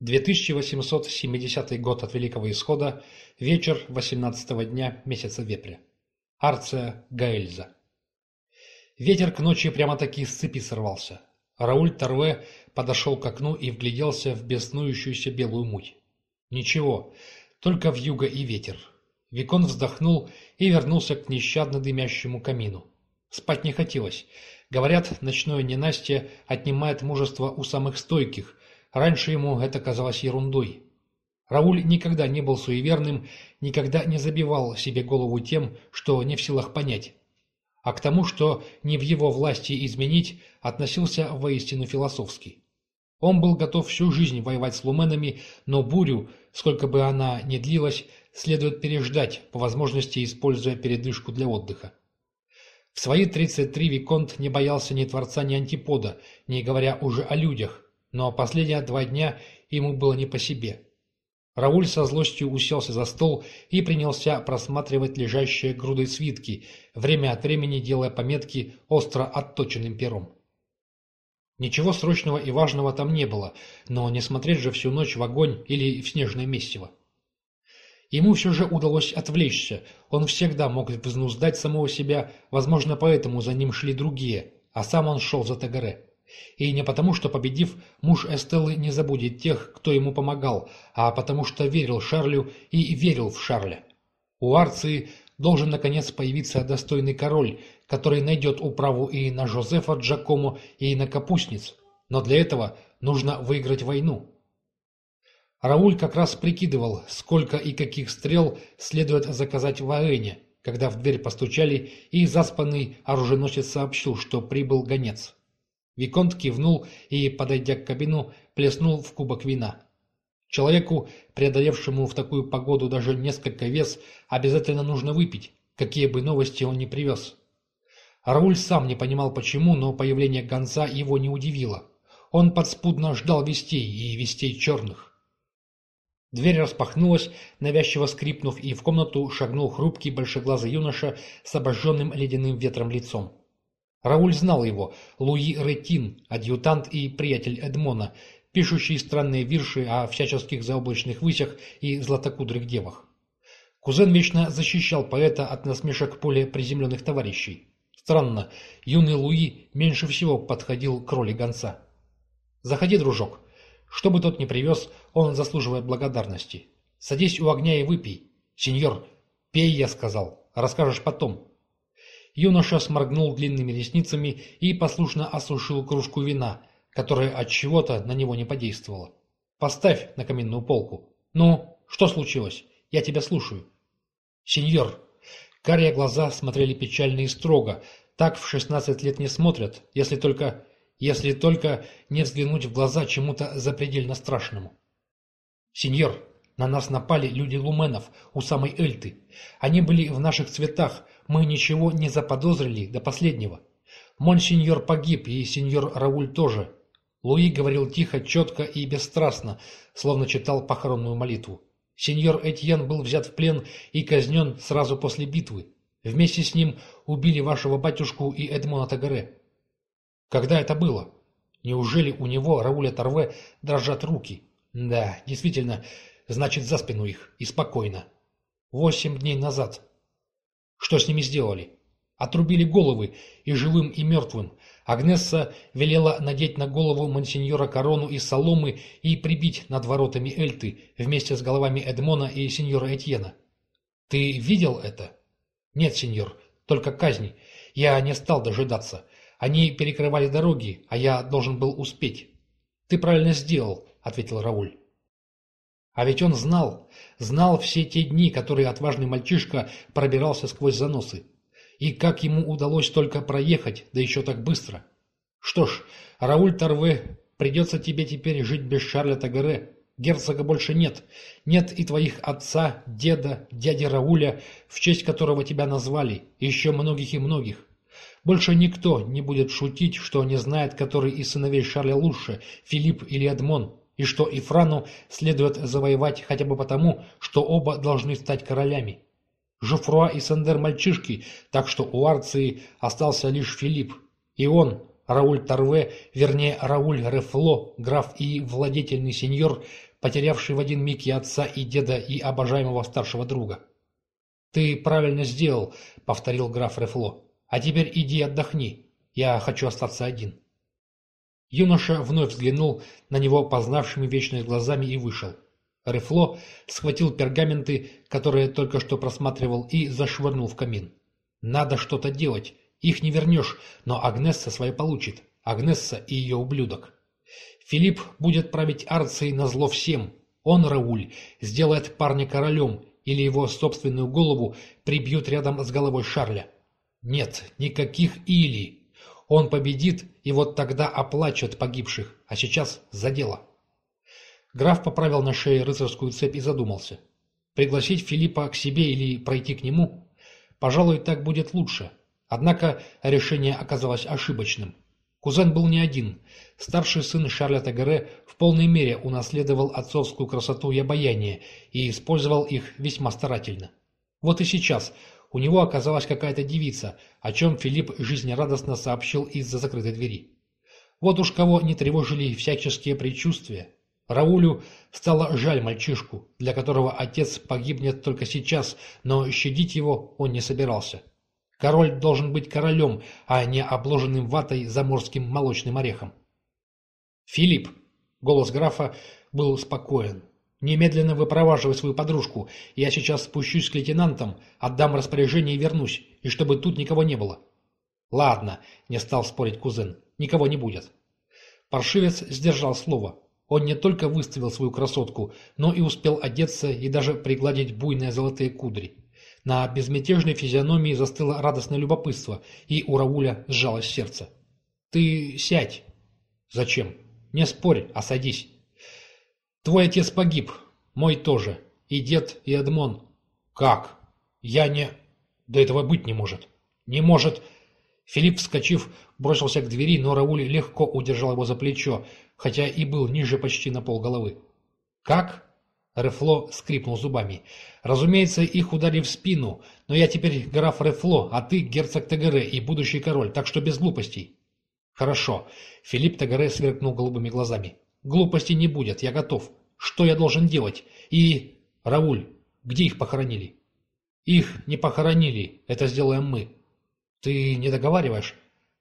2870 год от Великого Исхода, вечер 18-го дня месяца Вепря. Арция Гаэльза. Ветер к ночи прямо-таки с цепи сорвался. Рауль Торве подошел к окну и вгляделся в беснующуюся белую муть. Ничего, только вьюга и ветер. Викон вздохнул и вернулся к нещадно дымящему камину. Спать не хотелось. Говорят, ночное ненастье отнимает мужество у самых стойких, Раньше ему это казалось ерундой. Рауль никогда не был суеверным, никогда не забивал себе голову тем, что не в силах понять. А к тому, что не в его власти изменить, относился воистину философски. Он был готов всю жизнь воевать с луменами, но бурю, сколько бы она ни длилась, следует переждать, по возможности используя передышку для отдыха. В свои 33 Виконт не боялся ни Творца, ни Антипода, не говоря уже о людях, но последние два дня ему было не по себе. Рауль со злостью уселся за стол и принялся просматривать лежащие грудой свитки, время от времени делая пометки остро отточенным пером. Ничего срочного и важного там не было, но не смотреть же всю ночь в огонь или в снежное месиво. Ему все же удалось отвлечься, он всегда мог взнуздать самого себя, возможно, поэтому за ним шли другие, а сам он шел за Тагаре. И не потому, что, победив, муж Эстеллы не забудет тех, кто ему помогал, а потому что верил Шарлю и верил в Шарля. У Арции должен, наконец, появиться достойный король, который найдет управу и на Жозефа Джакомо, и на капустниц. Но для этого нужно выиграть войну. Рауль как раз прикидывал, сколько и каких стрел следует заказать в арене, когда в дверь постучали, и заспанный оруженосец сообщил, что прибыл гонец. Виконт кивнул и, подойдя к кабину, плеснул в кубок вина. Человеку, преодолевшему в такую погоду даже несколько вес, обязательно нужно выпить, какие бы новости он ни привез. Рауль сам не понимал почему, но появление гонца его не удивило. Он подспудно ждал вестей, и вестей черных. Дверь распахнулась, навязчиво скрипнув, и в комнату шагнул хрупкий большеглазый юноша с обожженным ледяным ветром лицом. Рауль знал его, Луи Ретин, адъютант и приятель Эдмона, пишущий странные вирши о всяческих заоблачных высях и златокудрых девах. Кузен вечно защищал поэта от насмешек поле приземленных товарищей. Странно, юный Луи меньше всего подходил к роли гонца. «Заходи, дружок. Что бы тот ни привез, он заслуживает благодарности. Садись у огня и выпей. Сеньор, пей, я сказал. Расскажешь потом. Юноша сморгнул длинными ресницами и послушно осушил кружку вина, которая от чего-то на него не подействовала. «Поставь на каминную полку». «Ну, что случилось? Я тебя слушаю». «Сеньор». Карие глаза смотрели печально и строго. Так в шестнадцать лет не смотрят, если только... если только не взглянуть в глаза чему-то запредельно страшному. «Сеньор, на нас напали люди Луменов у самой Эльты. Они были в наших цветах, мы ничего не заподозрили до последнего. Монсеньор погиб, и сеньор Рауль тоже. Луи говорил тихо, четко и бесстрастно, словно читал похоронную молитву. Сеньор Этьен был взят в плен и казнен сразу после битвы. Вместе с ним убили вашего батюшку и Эдмона Тагаре. Когда это было? Неужели у него, Рауля Торве, дрожат руки? Да, действительно, значит, за спину их, и спокойно. Восемь дней назад. Что с ними сделали? Отрубили головы, и живым, и мертвым. Агнесса велела надеть на голову монсеньора корону из соломы и прибить над воротами Эльты вместе с головами Эдмона и сеньора Этьена. Ты видел это? Нет, сеньор, только казни. Я не стал дожидаться. Они перекрывали дороги, а я должен был успеть. Ты правильно сделал, ответил Рауль. А ведь он знал, знал все те дни, которые отважный мальчишка пробирался сквозь заносы. И как ему удалось только проехать, да еще так быстро. Что ж, Рауль Торве, придется тебе теперь жить без Шарля Тагаре. Герцога больше нет. Нет и твоих отца, деда, дяди Рауля, в честь которого тебя назвали, еще многих и многих. Больше никто не будет шутить, что не знает, который из сыновей Шарля лучше, Филипп или Эдмон, и что Ифрану следует завоевать хотя бы потому, что оба должны стать королями. Жофруа и Сандер мальчишки, так что у Арции остался лишь Филипп, и он, Рауль Торве, вернее Рауль Рефло, граф и владетельный сеньор, потерявший в один миг и отца, и деда, и обожаемого старшего друга. «Ты правильно сделал», — повторил граф Рефло. «А теперь иди отдохни. Я хочу остаться один». Юноша вновь взглянул на него познавшими вечность глазами и вышел. Рефло схватил пергаменты, которые только что просматривал, и зашвырнул в камин. «Надо что-то делать. Их не вернешь, но Агнесса свое получит. Агнесса и ее ублюдок. Филипп будет править Арцией на зло всем. Он, Рауль, сделает парня королем, или его собственную голову прибьют рядом с головой Шарля. Нет, никаких «или». Он победит, и вот тогда оплачет погибших, а сейчас за дело. Граф поправил на шее рыцарскую цепь и задумался. Пригласить Филиппа к себе или пройти к нему? Пожалуй, так будет лучше. Однако решение оказалось ошибочным. Кузен был не один. Старший сын Шарля Тагере в полной мере унаследовал отцовскую красоту и обаяние и использовал их весьма старательно. Вот и сейчас у него оказалась какая-то девица, о чем Филипп жизнерадостно сообщил из-за закрытой двери. Вот уж кого не тревожили всяческие предчувствия. Раулю стало жаль мальчишку, для которого отец погибнет только сейчас, но щадить его он не собирался. Король должен быть королем, а не обложенным ватой заморским молочным орехом. «Филипп!» — голос графа был спокоен. «Немедленно выпроваживай свою подружку. Я сейчас спущусь к лейтенантам, отдам распоряжение и вернусь, и чтобы тут никого не было». «Ладно», — не стал спорить кузен, — «никого не будет». Паршивец сдержал слово. Он не только выставил свою красотку, но и успел одеться и даже пригладить буйные золотые кудри. На безмятежной физиономии застыло радостное любопытство, и у Рауля сжалось сердце. «Ты сядь». «Зачем?» «Не спорь, а садись». «Твой отец погиб, мой тоже, и дед, и Эдмон». «Как? Я не...» «Да этого быть не может». «Не может...» Филипп, вскочив, бросился к двери, но Рауль легко удержал его за плечо, хотя и был ниже почти на пол головы. «Как?» Рефло скрипнул зубами. «Разумеется, их ударили в спину, но я теперь граф Рефло, а ты герцог Тагере и будущий король, так что без глупостей». «Хорошо». Филипп Тагере сверкнул голубыми глазами. «Глупостей не будет, я готов. Что я должен делать? И... Рауль, где их похоронили?» «Их не похоронили, это сделаем мы. Ты не договариваешь?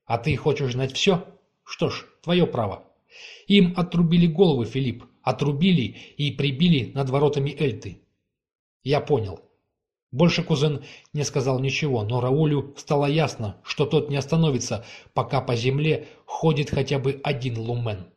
А ты хочешь знать все? Что ж, твое право. Им отрубили головы, Филипп, отрубили и прибили над воротами Эльты. Я понял. Больше кузен не сказал ничего, но Раулю стало ясно, что тот не остановится, пока по земле ходит хотя бы один лумен.